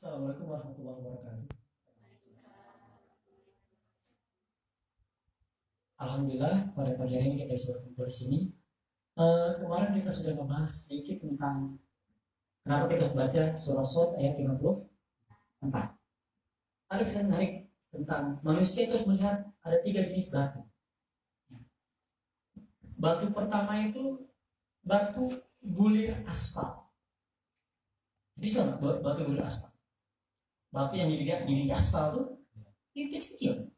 Assalamualaikum warahmatullahi wabarakatuh. Alhamdulillah pada pagi hari ini kita bisa berkumpul di sini. Uh, kemarin kita sudah membahas sedikit tentang kenapa kita baca surah Sot ayat 54. Tadi kita menarik tentang manusia terus melihat ada tiga jenis batu. Batu pertama itu batu bulir aspal. Bisa batu bulir aspal? Batu yang jadi jadi aspal tuh ini kecil-kecil.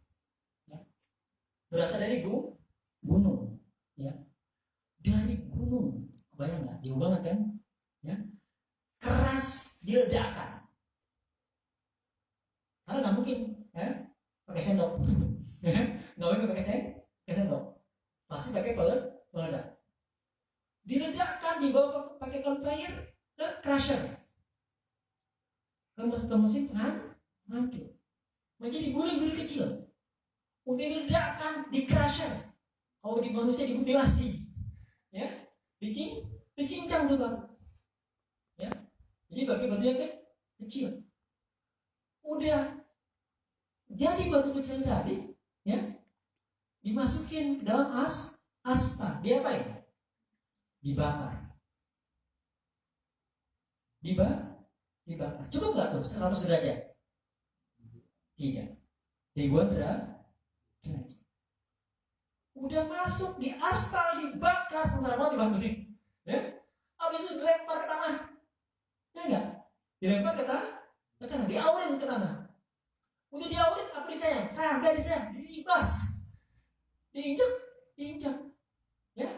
Berasal dari gu gunung ya. Dari gunung bayang nggak? Jauh banget kan? Ya. Keras diledakkan karena nggak mungkin ya. Pakai sendok. Nggak mungkin pakai sendok pasti pakai peledak diledakkan dibawa pakai conveyor ke crusher mesin ke mesin hancur menjadi guling-guling kecil. Diledakkan di crusher kalau di manusia dimutilasi. Ya? Dicing dicincang tuh bang ya? Jadi bagi batu yang kecil. Udah. Jadi batu kecil tadi ya dimasukin ke dalam as aspal dia apa ya? Dibakar. Dibakar dibakar cukup nggak tuh 100 derajat tidak ribuan derajat Udah masuk di aspal, dibakar, sengsara banget dibantu sih. Ya? Habis itu dilempar ke tanah. Ya enggak? Dilempar ke tanah, ke tanah, diawin ke tanah. Udah diawin, apa disayang? Kagak disayang, dilibas. Diinjak, diinjak. Ya?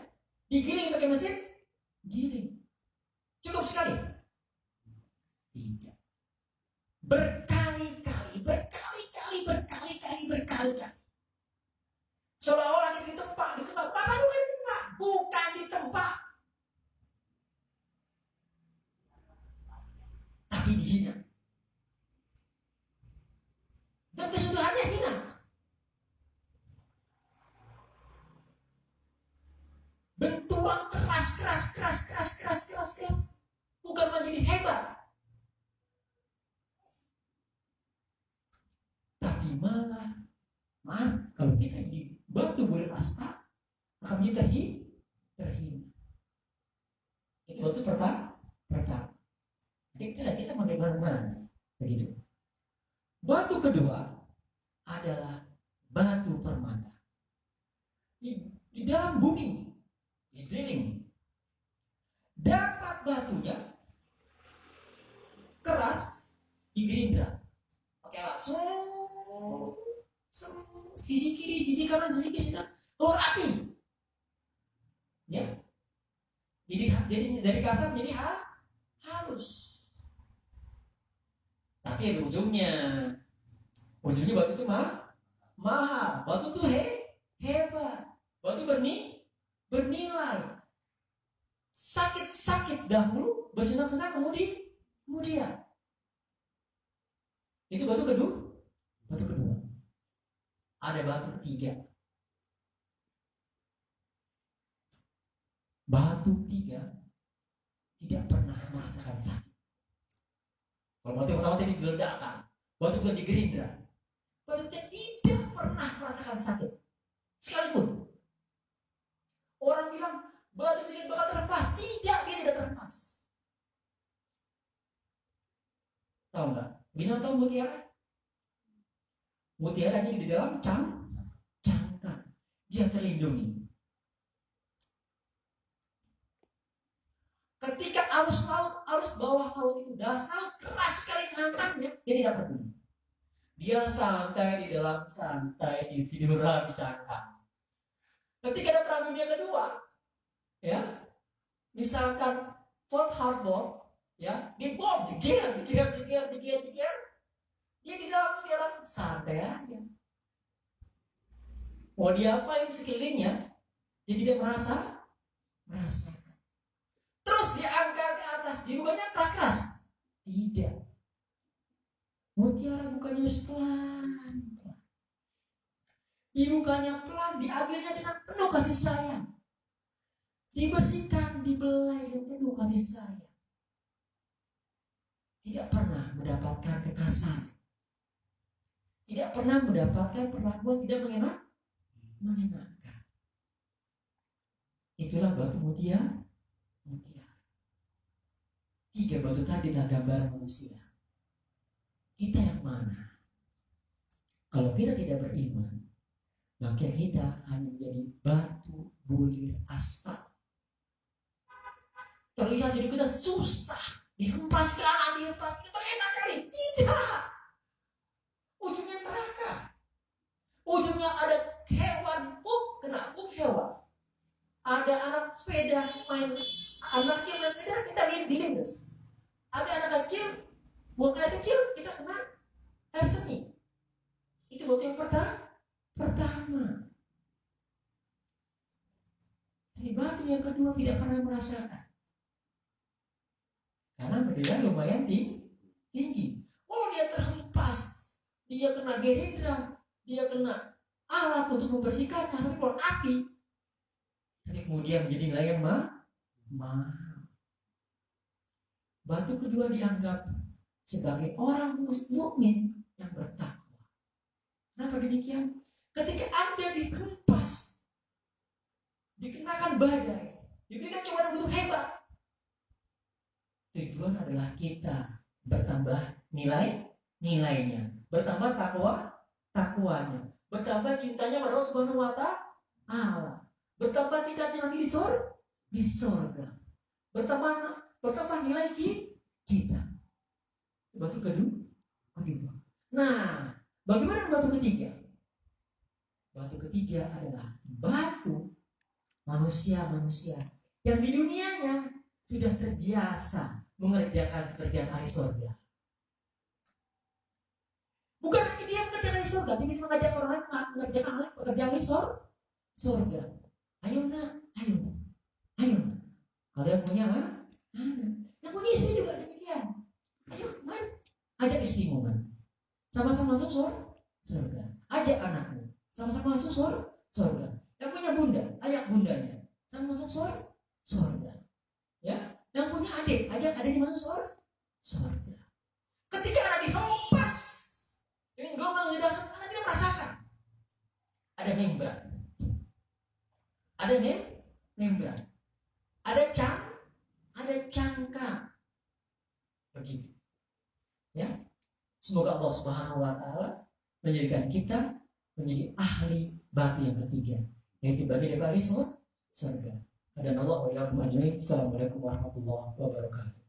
Digiring pakai mesin, giring. Cukup sekali. Tidak. Berkali-kali, berkali-kali, berkali-kali, berkali-kali. Seolah-olah kita ditempa, ditempa. Bahkan bukan ditempa, bukan ditempa. Tapi dihina. Dan kesudahannya hina. Benturan keras, keras, keras, keras, keras, keras, keras. Bukan menjadi hebat. Tapi malah, maaf, kalau kita di batu bulir aspa akan menjadi terhina. terhina. Itu batu pertama. Pertama. Jadi kita kita mau mana begitu. Batu kedua adalah batu permata. Di, di dalam bumi, di drilling, dapat batunya keras di gerindra. Oke langsung kanan, sisi kiri, keluar api. Ya. Jadi jadi dari kasar jadi ha, halus. Tapi ada ujungnya. Ujungnya batu itu mah mahal. Batu tuh he, hebat. Batu berni, bernilai. Sakit-sakit dahulu, bersenang-senang kemudian kemudian. Itu batu kedua. Ada batu ketiga. Batu tiga tidak pernah merasakan sakit. Kalau batu pertama tadi diledakkan, batu kedua digerindra. Batu ketiga tidak pernah merasakan sakit. Sekalipun. Orang bilang, batu tidak bakal terlepas. Tidak, dia tidak terlepas. Tahu nggak? Binatang mutiara Mutiaranya di dalam cang, cangkang. Dia terlindungi. Ketika arus laut, arus bawah laut itu dasar keras sekali ngangkatnya, dia tidak peduli. Dia santai di dalam santai di tiduran di cangkang. Ketika ada perang dunia kedua, ya, misalkan Fort Harbor, ya, dibom, digiar, digiar, digiar, digiar, digiar, dia di dalam dalam santai aja. Mau diapain sekelilingnya, dia tidak merasa merasa. Terus diangkat ke atas, dibukanya keras-keras. Tidak. Mutiara bukannya pelan. Dibukanya pelan, diambilnya dengan penuh kasih sayang. Dibersihkan, dibelai dengan penuh kasih sayang. Tidak pernah mendapatkan kekasih, tidak pernah mendapatkan perlakuan tidak mengenak, menyenangkan. Itulah batu mutia, mutia. Tiga batu tadi adalah gambar manusia. Kita yang mana? Kalau kita tidak beriman, maka kita hanya menjadi batu bulir aspal. Terlihat jadi kita susah dihempas ke kanan, dihempas ke enak kali. Tidak. Ujungnya neraka. Ujungnya ada hewan, up, kena up hewan. Ada anak sepeda main, anak kecil main sepeda, kita lihat dilindas. Ada anak kecil, buat air kecil, kita kena air seni. Itu buat yang pertama. Pertama. Ini batu yang kedua tidak pernah merasakan. Karena mereka lumayan tinggi. Oh dia terhempas, dia kena gerindra, dia kena alat untuk membersihkan tapi keluar api. Kemudian menjadi nilai yang mah, mahal. Batu kedua dianggap sebagai orang mukmin yang bertakwa. Kenapa demikian? Ketika Anda dikempas, dikenakan badai, diberikan cobaan begitu hebat, tujuan adalah kita bertambah nilai nilainya, bertambah takwa takwanya, bertambah cintanya pada Allah Subhanahu wa taala, bertambah tingkatnya lagi di surga, di surga, bertambah bertambah nilai kita. Batu kedua, kedua. Nah, bagaimana batu ketiga? Batu ketiga adalah batu manusia-manusia yang di dunianya sudah terbiasa mengerjakan pekerjaan ahli surga. Bukan hanya dia mengerjakan ahli surga, tapi mengajak orang lain mengerjakan pekerjaan ahli surga. Ayo nak, ayo, ayo. Kalian punya ha? Ada. Yang punya istri juga demikian. Ayo, main. Ajak istrimu man. Sama-sama masuk surga. Ajak anakmu sama-sama masuk surga. Yang punya bunda, ajak bundanya. Sama masuk surga. Ya, yang punya adik, ajak adiknya masuk surga. Ketika anak dihempas dengan gelombang dalam anak tidak merasakan. Ada membran. Ada mem membran. Ada cang, ada cangka. Begitu. Ya. Semoga Allah Subhanahu wa taala menjadikan kita menjadi ahli batu yang ketiga yaitu bagian dari ahli surga. Dan Allah wa Assalamualaikum warahmatullahi wabarakatuh.